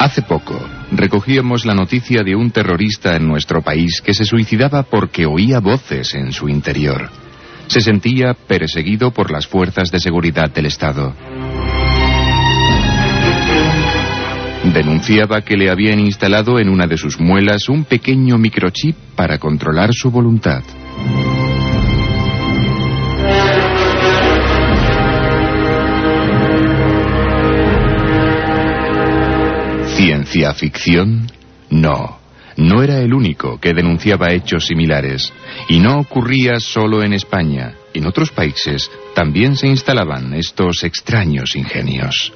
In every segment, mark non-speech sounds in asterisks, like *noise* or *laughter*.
Hace poco recogíamos la noticia de un terrorista en nuestro país que se suicidaba porque oía voces en su interior. Se sentía perseguido por las fuerzas de seguridad del Estado. Denunciaba que le habían instalado en una de sus muelas un pequeño microchip para controlar su voluntad. ¿Ciencia ficción? No. No era el único que denunciaba hechos similares. Y no ocurría solo en España. En otros países también se instalaban estos extraños ingenios.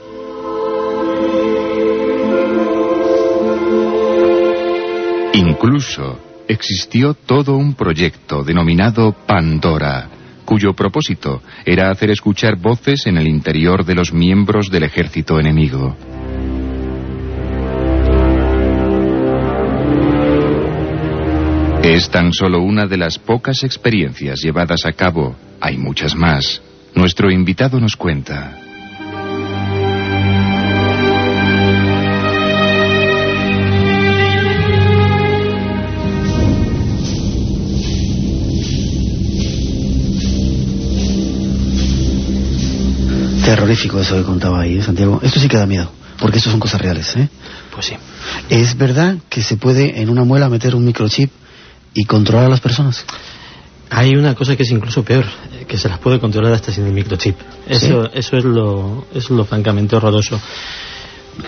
Incluso existió todo un proyecto denominado Pandora, cuyo propósito era hacer escuchar voces en el interior de los miembros del ejército enemigo. Es tan solo una de las pocas experiencias llevadas a cabo. Hay muchas más. Nuestro invitado nos cuenta. Terrorífico eso que contaba ahí, ¿eh, Santiago. Esto sí que da miedo, porque esto son cosas reales, ¿eh? Pues sí. ¿Es verdad que se puede en una muela meter un microchip y controlar a las personas? Hay una cosa que es incluso peor, que se las puede controlar hasta sin el microchip. Eso, eso es lo, es lo francamente horroroso.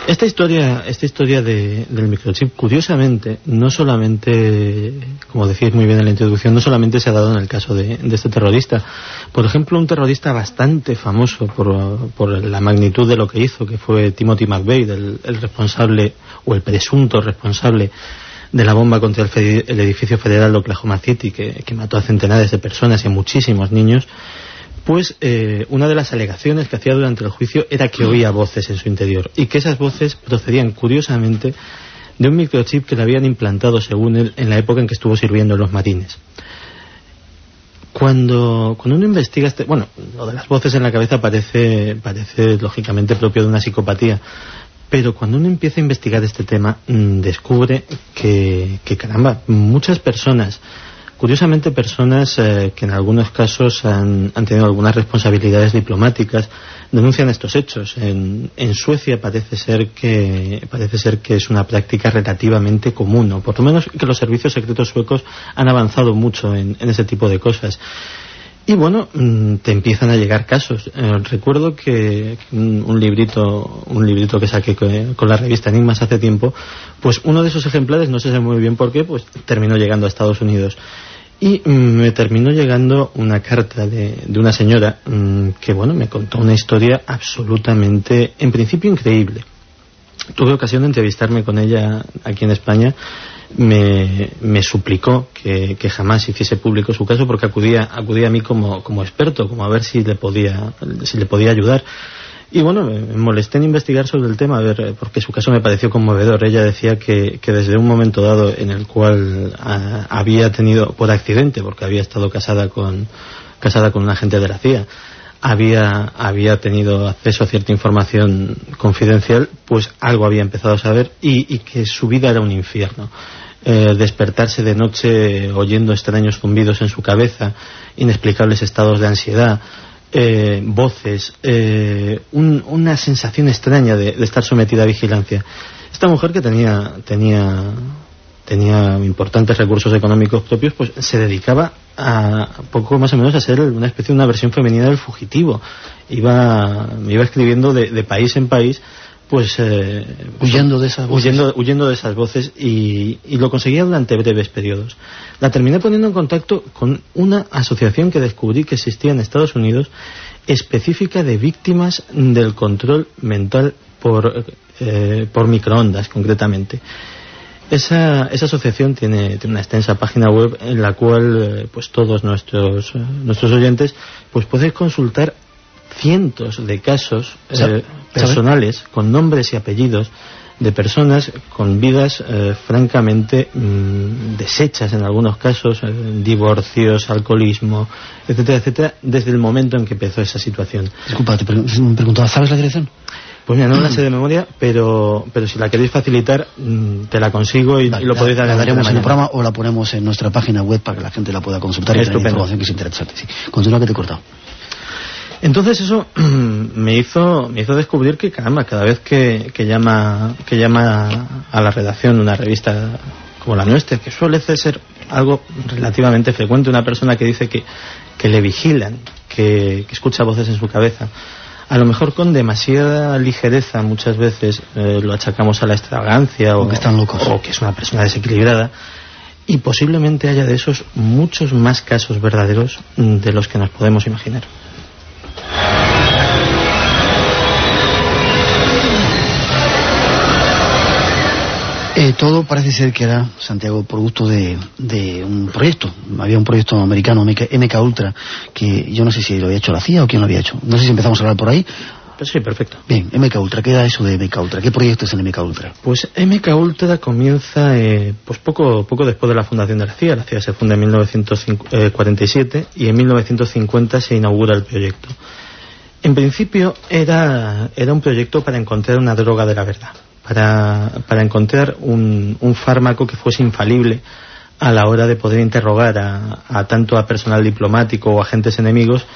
Esta historia, esta historia de- del microchip, curiosamente, no solamente, como decíais muy bien en la introducción, no solamente se ha dado en el caso de, de este terrorista. Por ejemplo, un terrorista bastante famoso por, por la magnitud de lo que hizo, que fue Timothy McVeigh, el, el responsable, o el presunto responsable de la bomba contra el, el edificio federal de Oklahoma City, que, que mató a centenares de personas y a muchísimos niños, pues eh, una de las alegaciones que hacía durante el juicio era que oía voces en su interior y que esas voces procedían curiosamente de un microchip que le habían implantado, según él, en la época en que estuvo sirviendo en los marines. Cuando, cuando uno investiga, este, bueno, lo de las voces en la cabeza parece, parece lógicamente propio de una psicopatía, pero cuando uno empieza a investigar este tema, mm, descubre que, que, caramba, muchas personas, curiosamente personas eh, que en algunos casos han, tenido algunas responsabilidades diplomáticas, denuncian estos hechos. En, en Suecia parece ser que parece ser que es una práctica relativamente común, o por lo menos que los servicios secretos suecos han avanzado mucho en, en ese tipo de cosas. Y bueno, mm, te empiezan a llegar casos. Eh, recuerdo que un, librito, un librito que saqué co- con la revista Enigmas hace tiempo, pues uno de esos ejemplares, no sé muy bien por qué, pues terminó llegando a Estados Unidos. Y mm, me terminó llegando una carta de, de una señora mm, que, bueno, me contó una historia absolutamente, en principio, increíble. Tuve ocasión de entrevistarme con ella aquí en España. Me, me suplicó que, jamás hiciese público su caso porque acudía, acudía a mí como, como experto, como a ver si le podía, si le podía ayudar. Y bueno, me molesté en investigar sobre el tema, a ver, porque su caso me pareció conmovedor. Ella decía que, que desde un momento dado en el cual ah, había tenido, por accidente, porque había estado casada con, casada con un agente de la CIA, había, había tenido acceso a cierta información confidencial, pues algo había empezado a saber y, y que su vida era un infierno. Eh, despertarse de noche oyendo extraños zumbidos en su cabeza, inexplicables estados de ansiedad, eh, voces, eh, un- una sensación extraña de, de estar sometida a vigilancia. Esta mujer que tenía, tenía, tenía importantes recursos económicos propios, pues se dedicaba a poco más o menos a ser una especie de una versión femenina del fugitivo. Iba, iba escribiendo de, de país en país, pues eh, Huyendo de esas voces. huyendo, huyendo de esas voces y, y lo conseguía durante breves periodos. La terminé poniendo en contacto con una asociación que descubrí que existía en Estados Unidos específica de víctimas del control mental por, eh, por microondas, concretamente. Esa, esa asociación tiene, tiene una extensa página web en la cual eh, pues todos nuestros, eh, nuestros oyentes pues pueden consultar cientos de casos eh, personales con nombres y apellidos de personas con vidas eh, francamente mm, deshechas en algunos casos, eh, divorcios, alcoholismo, etcétera, etcétera, desde el momento en que empezó esa situación. Disculpa, te pre- preguntaba, ¿sabes la dirección? Pues mira, no la sé de memoria, pero, pero si la queréis facilitar, mm, te la consigo y, lo podéis dar la daremos en el programa o la ponemos en nuestra página web para que la gente la pueda consultar y tener información que es interesante. Sí. Continúa que te he cortado. Entonces eso *clears throat* me hizo, me hizo descubrir que, caramba, cada vez que, que, llama, que llama a la redacción una revista como la nuestra, que suele ser algo relativamente frecuente, una persona que dice que, que le vigilan, que, que escucha voces en su cabeza, a lo mejor con demasiada ligereza muchas veces eh, lo achacamos a la extravagancia o, que están locos. o que es una persona desequilibrada y posiblemente haya de esos muchos más casos verdaderos de los que nos podemos imaginar. Eh, todo parece ser que era, Santiago, producto de, de, un proyecto. Había un proyecto americano, MK, Ultra, que yo no sé si lo había hecho la CIA o quién lo había hecho. No sé si empezamos a hablar por ahí. Pues sí, perfecto. Bien, MK Ultra, ¿qué era eso de MK Ultra? ¿Qué proyecto es el MK Ultra? Pues MK Ultra comienza eh, pues poco, poco después de la fundación de la CIA. La CIA se funda en 1947 eh, y en 1950 se inaugura el proyecto. En principio era, era un proyecto para encontrar una droga de la verdad para, para encontrar un, un, fármaco que fuese infalible a la hora de poder interrogar a, tanto a personal diplomático o agentes enemigos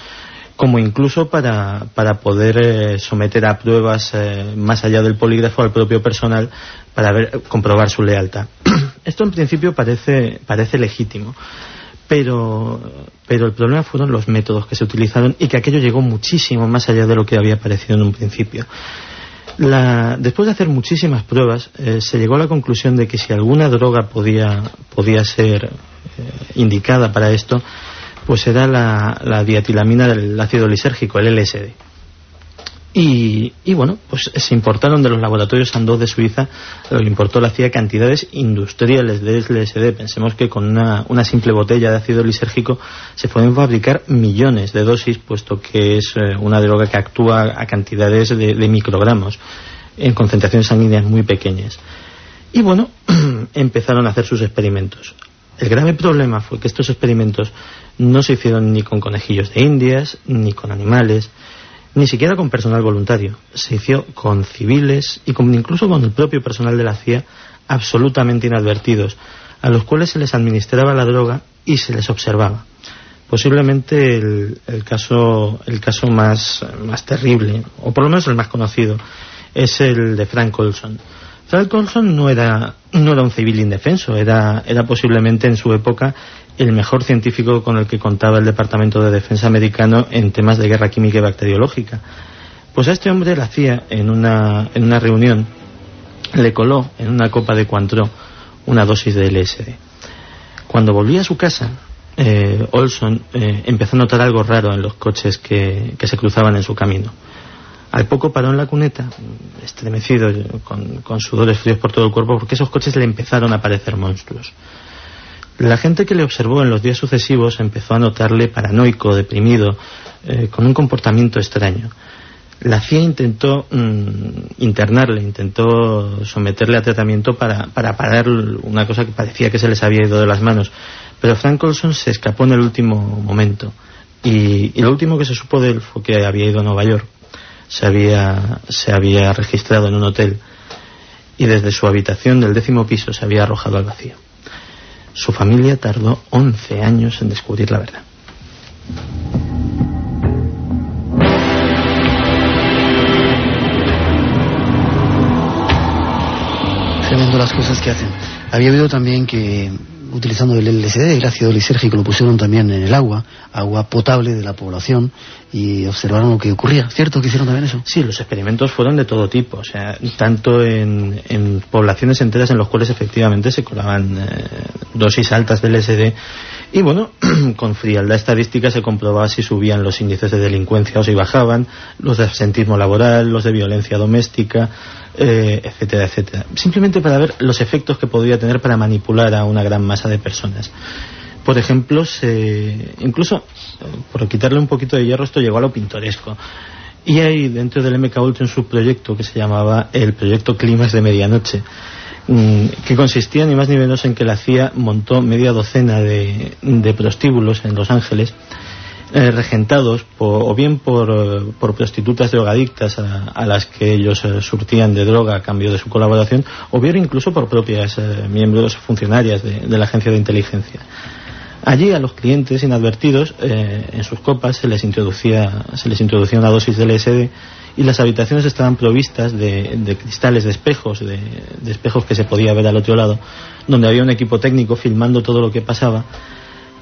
como incluso para, para poder eh, someter a pruebas eh, más allá del polígrafo al propio personal para ver, comprobar su lealtad. *clears throat* Esto en principio parece, parece legítimo, pero, pero el problema fueron los métodos que se utilizaron y que aquello llegó muchísimo más allá de lo que había parecido en un principio. La, después de hacer muchísimas pruebas, eh, se llegó a la conclusión de que si alguna droga podía, podía ser eh, indicada para esto, pues era la, la diatilamina del ácido lisérgico, el LSD. Y, bueno, pues se importaron de los laboratorios Sandoz de Suiza, lo importó la CIA cantidades industriales de LSD. Pensemos que con una, una, simple botella de ácido lisérgico se pueden fabricar millones de dosis, puesto que es eh, una droga que actúa a cantidades de, de microgramos, en concentraciones sanguíneas muy pequeñas. Y bueno, *clears throat* empezaron a hacer sus experimentos. El grave problema fue que estos experimentos no se hicieron ni con conejillos de indias, ni con animales, ni siquiera con personal voluntario. Se hizo con civiles y incluso con el propio personal de la CIA absolutamente inadvertidos, a los cuales se les administraba la droga y se les observaba. Posiblemente el, caso, el caso más, más terrible, o por lo menos el más conocido, es el de Frank Olson. Frank Olson no era, no era un civil indefenso, era, era posiblemente en su época el mejor científico con el que contaba el Departamento de Defensa americano en temas de guerra química y bacteriológica. Pues a este hombre le hacía en una, en una reunión, le coló en una copa de Cointreau una dosis de LSD. Cuando volvía a su casa, eh, Olson eh, empezó a notar algo raro en los coches que, que, se cruzaban en su camino. Al poco paró en la cuneta, estremecido, con, con sudores fríos por todo el cuerpo, porque esos coches le empezaron a parecer monstruos. La gente que le observó en los días sucesivos empezó a notarle paranoico, deprimido, eh, con un comportamiento extraño. La CIA intentó mm, internarle, intentó someterle a tratamiento para, para parar una cosa que parecía que se les había ido de las manos. Pero Frank Olson se escapó en el último momento. Y, y, lo último que se supo de él fue que había ido a Nueva York. Se había, se había registrado en un hotel. Y desde su habitación del décimo piso se había arrojado al vacío. Su familia tardó 11 años en descubrir la verdad. Tremendo las cosas que hacen. Había habido también que utilizando el LSD, el ácido lisérgico, lo pusieron también en el agua, agua potable de la población, y observaron lo que ocurría. ¿Cierto que hicieron también eso? Sí, los experimentos fueron de todo tipo, o sea, tanto en, en poblaciones enteras en las cuales efectivamente se colaban eh, dosis altas del LSD, y bueno, *clears throat* con frialdad estadística se comprobaba si subían los índices de delincuencia o si bajaban, los de absentismo laboral, los de violencia doméstica, eh, etcétera, etcétera. Simplemente para ver los efectos que podría tener para manipular a una gran masa de personas. Por ejemplo, se, incluso, por quitarle un poquito de hierro, esto llegó a lo pintoresco. Y hay dentro del MK Ultra un subproyecto que se llamaba el Proyecto Climas de Medianoche, que consistía ni más ni menos en que la CIA montó media docena de, de prostíbulos en Los Ángeles eh, regentados o bien por, por, prostitutas drogadictas a, las que ellos surtían de droga a cambio de su colaboración, o bien incluso por propias miembros funcionarias de, de, la agencia de inteligencia. Allí a los clientes inadvertidos en sus copas se les introducía se les introducía una dosis de LSD y las habitaciones estaban provistas de, cristales, de espejos, de, espejos que se podía ver al otro lado, donde había un equipo técnico filmando todo lo que pasaba.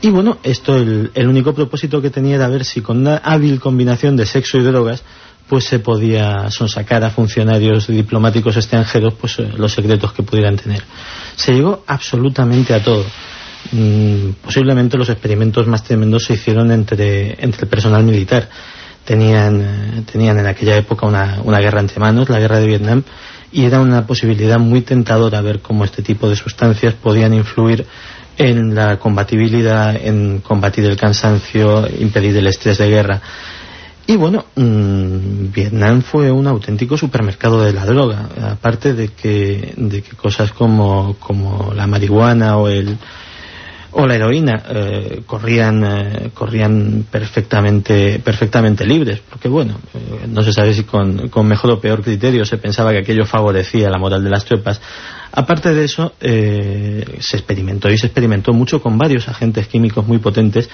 Y bueno, esto el, único propósito que tenía era ver si con una hábil combinación de sexo y drogas pues se podía sonsacar a funcionarios diplomáticos extranjeros pues eh, los secretos que pudieran tener. Se llegó absolutamente a todo. Mm, posiblemente los experimentos más tremendos se hicieron entre, entre el personal militar tenían, eh, tenían en aquella época una, una guerra entre manos, la guerra de Vietnam, y era una posibilidad muy tentadora ver cómo este tipo de sustancias podían influir en la combatibilidad, en combatir el cansancio, impedir el estrés de guerra. Y bueno, mm, Vietnam fue un auténtico supermercado de la droga, aparte de que, de que cosas como, como la marihuana o el, o la heroína eh, corrían eh, corrían perfectamente perfectamente libres porque bueno eh, no se sabe si con, con, mejor o peor criterio se pensaba que aquello favorecía la moral de las tropas. Aparte de eso se experimentó y se experimentó mucho con varios agentes químicos muy potentes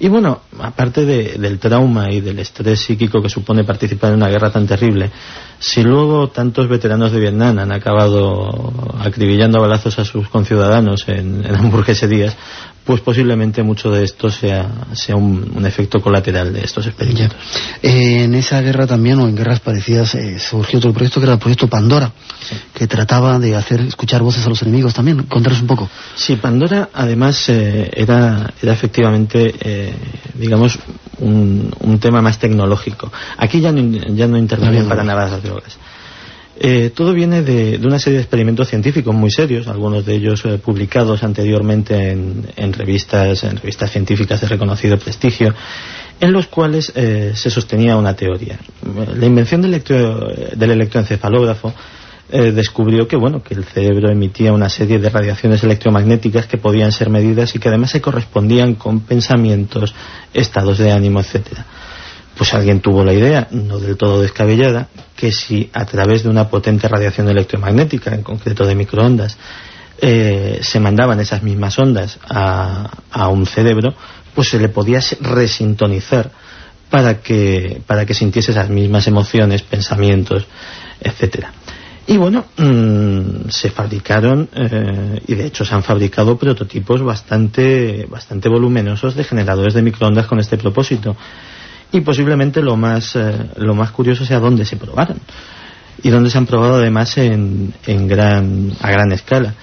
y bueno, aparte del trauma y del estrés psíquico que supone participar en una guerra tan terrible, si luego tantos veteranos de Vietnam han acabado acribillando balazos a sus conciudadanos en, en hamburgueserías, pues posiblemente mucho de esto sea, sea un, efecto colateral de estos experimentos. en esa guerra también, o en guerras parecidas, eh, surgió otro proyecto que era el proyecto Pandora, que trataba de hacer escuchar voces a los enemigos también. Contaros un poco. Sí, Pandora además eh, era, era efectivamente, eh, digamos, un, un, tema más tecnológico. Aquí ya no, ya no intervenían para nada las drogas. Eh, todo viene de, una serie de experimentos científicos muy serios, algunos de ellos eh, publicados anteriormente en, revistas, en revistas científicas de reconocido prestigio, en los cuales eh, se sostenía una teoría. La invención del, del electroencefalógrafo descubrió que bueno que el cerebro emitía una serie de radiaciones electromagnéticas que podían ser medidas y que además se correspondían con pensamientos, estados de ánimo, etcétera pues alguien tuvo la idea, no del todo descabellada, que si a través de una potente radiación electromagnética, en concreto de microondas, eh, se mandaban esas mismas ondas a, a, un cerebro, pues se le podía resintonizar para que, para que sintiese esas mismas emociones, pensamientos, etcétera. Y bueno, mm, se fabricaron, eh, y de hecho se han fabricado prototipos bastante, bastante voluminosos de generadores de microondas con este propósito y posiblemente lo más, eh, lo más curioso sea dónde se probaron y dónde se han probado además en, en gran, a gran escala.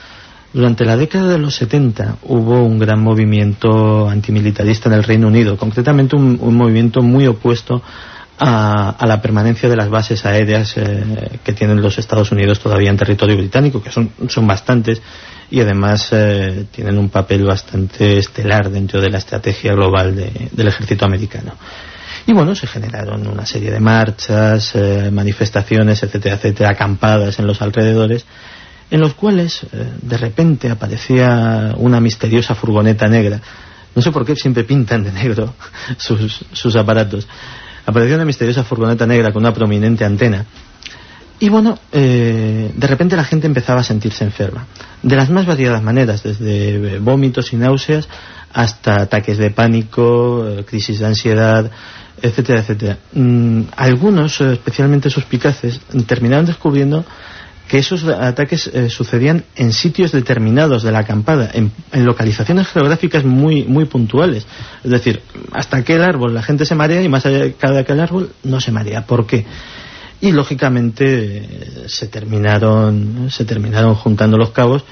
Durante la década de los 70 hubo un gran movimiento antimilitarista en el Reino Unido, concretamente un, movimiento muy opuesto a, la permanencia de las bases aéreas eh, que tienen los Estados Unidos todavía en territorio británico, que son, son bastantes y además eh, tienen un papel bastante estelar dentro de la estrategia global del ejército americano. Y bueno, se generaron una serie de marchas, eh, manifestaciones, etcétera, etcétera, acampadas en los alrededores, en los cuales eh, de repente aparecía una misteriosa furgoneta negra. No sé por qué siempre pintan de negro *laughs* sus, sus aparatos. Apareció una misteriosa furgoneta negra con una prominente antena. Y bueno, eh, de repente la gente empezaba a sentirse enferma. De las más variadas maneras, desde vómitos y náuseas hasta ataques de pánico, crisis de ansiedad, etcétera, etcétera. Mm, algunos, eh, especialmente suspicaces, terminaron descubriendo que esos ataques eh, sucedían en sitios determinados de la acampada, en, localizaciones geográficas muy, muy puntuales. Es decir, hasta aquel árbol la gente se marea y más allá de aquel árbol no se marea. ¿Por qué? Y lógicamente se terminaron, se terminaron juntando los cabos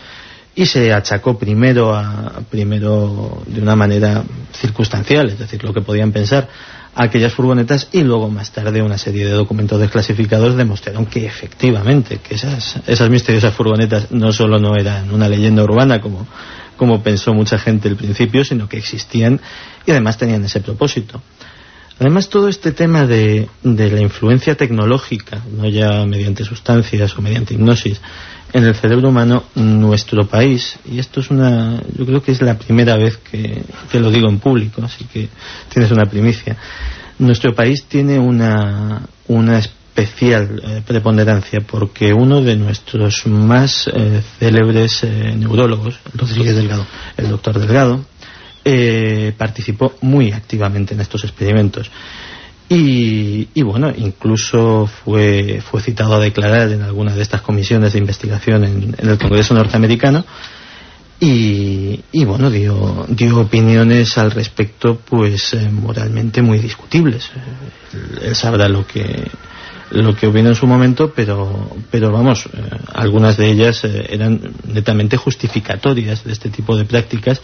y se achacó primero, a, primero de una manera circunstancial, es decir, lo que podían pensar aquellas furgonetas y luego más tarde una serie de documentos desclasificados demostraron que efectivamente que esas, esas misteriosas furgonetas no solo no eran una leyenda urbana como, como pensó mucha gente al principio, sino que existían y además tenían ese propósito. Además, todo este tema de, de la influencia tecnológica, no ya mediante sustancias o mediante hipnosis, en el cerebro humano, nuestro país, y esto es una, yo creo que es la primera vez que, que lo digo en público, así que tienes una primicia, nuestro país tiene una, una especial eh, preponderancia porque uno de nuestros más eh, célebres eh, neurólogos, doctor Delgado, el doctor Delgado participó muy activamente en estos experimentos. Y, bueno, incluso fue, fue citado a declarar en alguna de estas comisiones de investigación en, el Congreso norteamericano y, y, bueno, dio, dio opiniones al respecto pues moralmente muy discutibles. Él sabrá lo que, lo que opinó en su momento, pero, pero vamos, eh, algunas de ellas eh, eran netamente justificatorias de este tipo de prácticas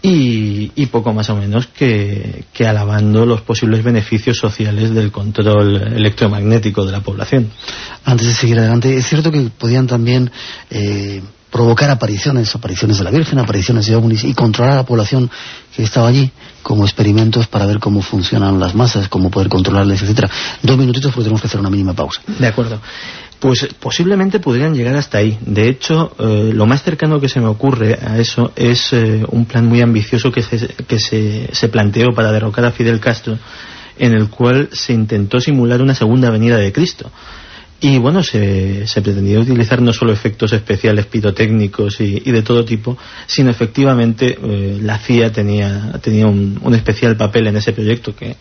y, y poco más o menos que, que, alabando los posibles beneficios sociales del control electromagnético de la población. Antes de seguir adelante, es cierto que podían también eh, provocar apariciones, apariciones de la Virgen, apariciones de ovnis y controlar a la población que estaba allí como experimentos para ver cómo funcionan las masas, cómo poder controlarles, etcétera. Dos minutitos porque tenemos que hacer una mínima pausa. De acuerdo. Pues posiblemente podrían llegar hasta ahí. De hecho, eh, lo más cercano que se me ocurre a eso es eh, un plan muy ambicioso que, se, que se, se planteó para derrocar a Fidel Castro, en el cual se intentó simular una segunda venida de Cristo. Y bueno, se, se, pretendía utilizar no solo efectos especiales pirotécnicos y, y de todo tipo, sino efectivamente eh, la CIA tenía, tenía un, un, especial papel en ese proyecto que,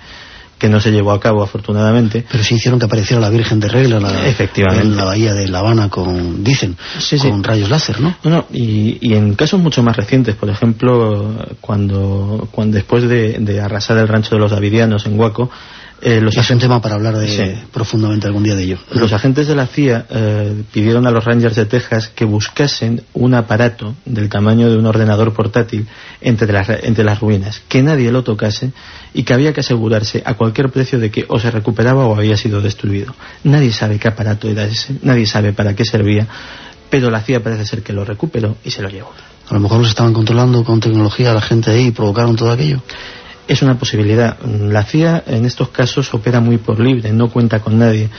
que no se llevó a cabo afortunadamente. Pero sí hicieron que apareciera la Virgen de Regla la, Efectivamente. en la bahía de La Habana con, dicen, sí, con sí. rayos láser, ¿no? No, no y, y, en casos mucho más recientes, por ejemplo, cuando, cuando después de, de arrasar el rancho de los Davidianos en Huaco, eh, los es un tema para hablar de, sí. profundamente algún día de ello. Los agentes de la CIA eh, pidieron a los Rangers de Texas que buscasen un aparato del tamaño de un ordenador portátil entre las, entre las ruinas, que nadie lo tocase y que había que asegurarse a cualquier precio de que o se recuperaba o había sido destruido. Nadie sabe qué aparato era ese, nadie sabe para qué servía, pero la CIA parece ser que lo recuperó y se lo llevó. A lo mejor los estaban controlando con tecnología a la gente ahí y provocaron todo aquello. Es una posibilidad. La CIA en estos casos opera muy por libre, no cuenta con nadie.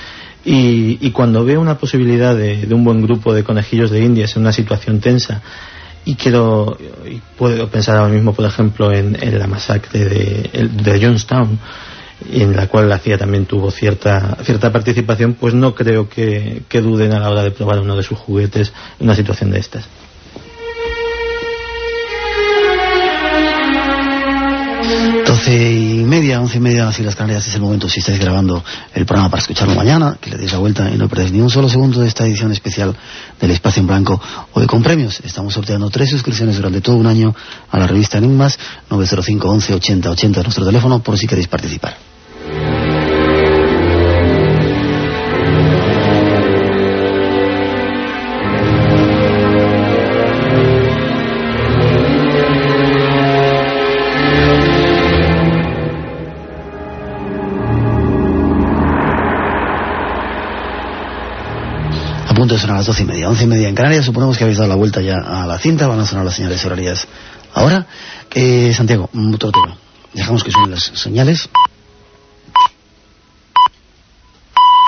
Y, cuando ve una posibilidad de, un buen grupo de conejillos de indias en una situación tensa, y quiero, y puedo pensar ahora mismo, por ejemplo, en, la masacre de, de Jonestown, en la cual la CIA también tuvo cierta, cierta participación, pues no creo que, que duden a la hora de probar uno de sus juguetes en una situación de estas. Doce y media, once y media, así las Canarias es el momento si estáis grabando el programa para escucharlo mañana, que le deis la vuelta y no perdáis ni un solo segundo de esta edición especial del Espacio en Blanco hoy con premios. Estamos sorteando tres suscripciones durante todo un año a la revista Enigmas, 905 11 80 80 nuestro teléfono por si queréis participar. Son a las doce y media, once y media en Canarias. Suponemos que habéis dado la vuelta ya a la cinta. Van a sonar las señales horarias ahora. Eh, Santiago, otro tema. Dejamos que suenen las señales.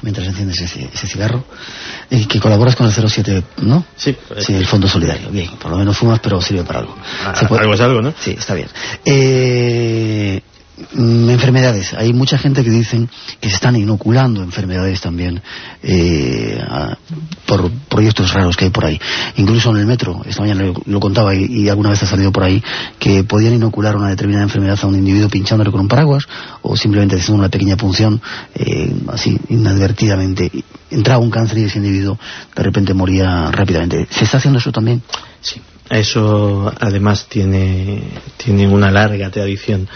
Mientras enciendes ese, ese cigarro. Y que colaboras con el 07, ¿no? Sí. Sí, el Fondo Solidario. Bien, por lo menos fumas, pero sirve para algo. Ah, algo es algo, ¿no? Sí, está bien. Eh, enfermedades. Hay mucha gente que dicen que se están inoculando enfermedades también eh, por proyectos raros que hay por ahí. Incluso en el metro, esta mañana lo, contaba y, y, alguna vez ha salido por ahí, que podían inocular una determinada enfermedad a un individuo pinchándole con un paraguas o simplemente haciendo una pequeña punción eh, así inadvertidamente. Entraba un cáncer y ese individuo de repente moría rápidamente. ¿Se está haciendo eso también? Sí. Eso además tiene, tiene una larga tradición.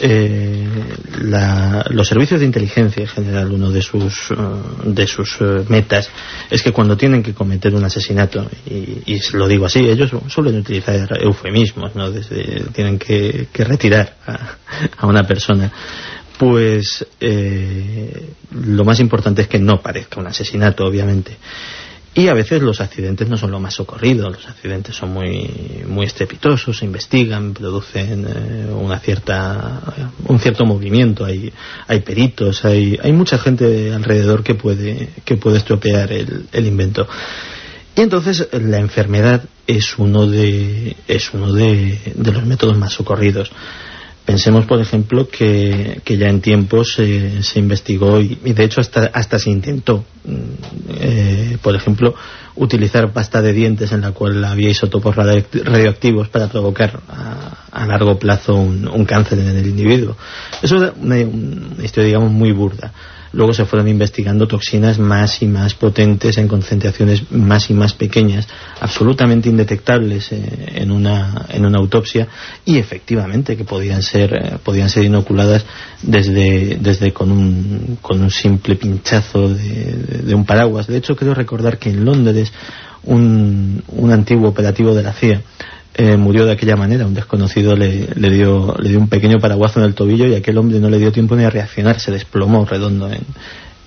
Eh, la, los servicios de inteligencia en general uno de sus uh, de sus uh, metas es que cuando tienen que cometer un asesinato y, y lo digo así ellos suelen utilizar eufemismos no Desde, tienen que, que retirar a, a, una persona. Pues eh, lo más importante es que no parezca un asesinato obviamente Y a veces los accidentes no son lo más socorrido, los accidentes son muy, muy estrepitosos, se investigan, producen eh, una cierta, un cierto movimiento, hay, hay peritos, hay, hay mucha gente alrededor que puede, que puede estropear el, el invento. Y entonces la enfermedad es uno de, es uno de, de los métodos más socorridos. Pensemos, por ejemplo, que, que ya en tiempos se, se investigó y, de hecho hasta, hasta se intentó, eh, por ejemplo, utilizar pasta de dientes en la cual había isótopos radioactivos para provocar a, largo plazo un, cáncer en el individuo. Eso es una historia, digamos, muy burda luego se fueron investigando toxinas más y más potentes en concentraciones más y más pequeñas, absolutamente indetectables eh, en, una, en una autopsia y efectivamente que podían ser, eh, podían ser inoculadas desde, desde con, un, con un simple pinchazo de, de, un paraguas. De hecho, creo recordar que en Londres un, un antiguo operativo de la CIA eh, murió de aquella manera. Un desconocido le, le, dio, le dio un pequeño paraguazo en el tobillo y aquel hombre no le dio tiempo ni a reaccionar, se desplomó redondo en,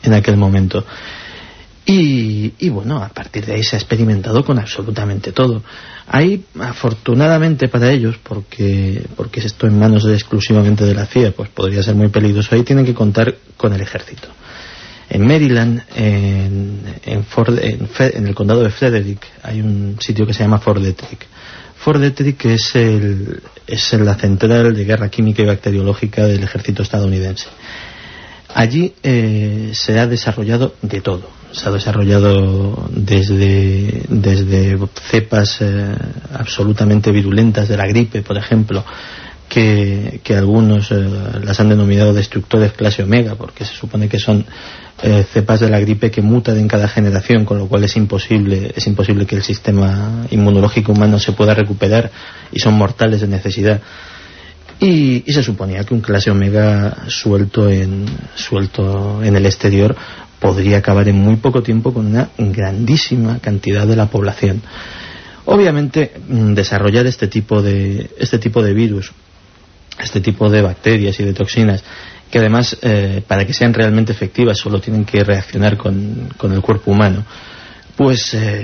en aquel momento. Y, y, bueno, a partir de ahí se ha experimentado con absolutamente todo. Hay, afortunadamente para ellos, porque, porque esto en manos de, exclusivamente de la CIA, pues podría ser muy peligroso, ahí tienen que contar con el ejército. En Maryland, en, en, Ford, en, en el condado de Frederick, hay un sitio que se llama Fort Detrick Fort Detrick es, el, es la central de guerra química y bacteriológica del ejército estadounidense. Allí eh, se ha desarrollado de todo. Se ha desarrollado desde, desde cepas eh, absolutamente virulentas de la gripe, por ejemplo, que, que algunos eh, las han denominado destructores clase omega, porque se supone que son eh, cepas de la gripe que mutan en cada generación, con lo cual es imposible, es imposible que el sistema inmunológico humano se pueda recuperar y son mortales de necesidad. Y, y se suponía que un clase omega suelto en, suelto en el exterior podría acabar en muy poco tiempo con una grandísima cantidad de la población. Obviamente, mm, desarrollar este tipo de, este tipo de virus este tipo de bacterias y de toxinas que además eh, para que sean realmente efectivas solo tienen que reaccionar con, con el cuerpo humano pues eh,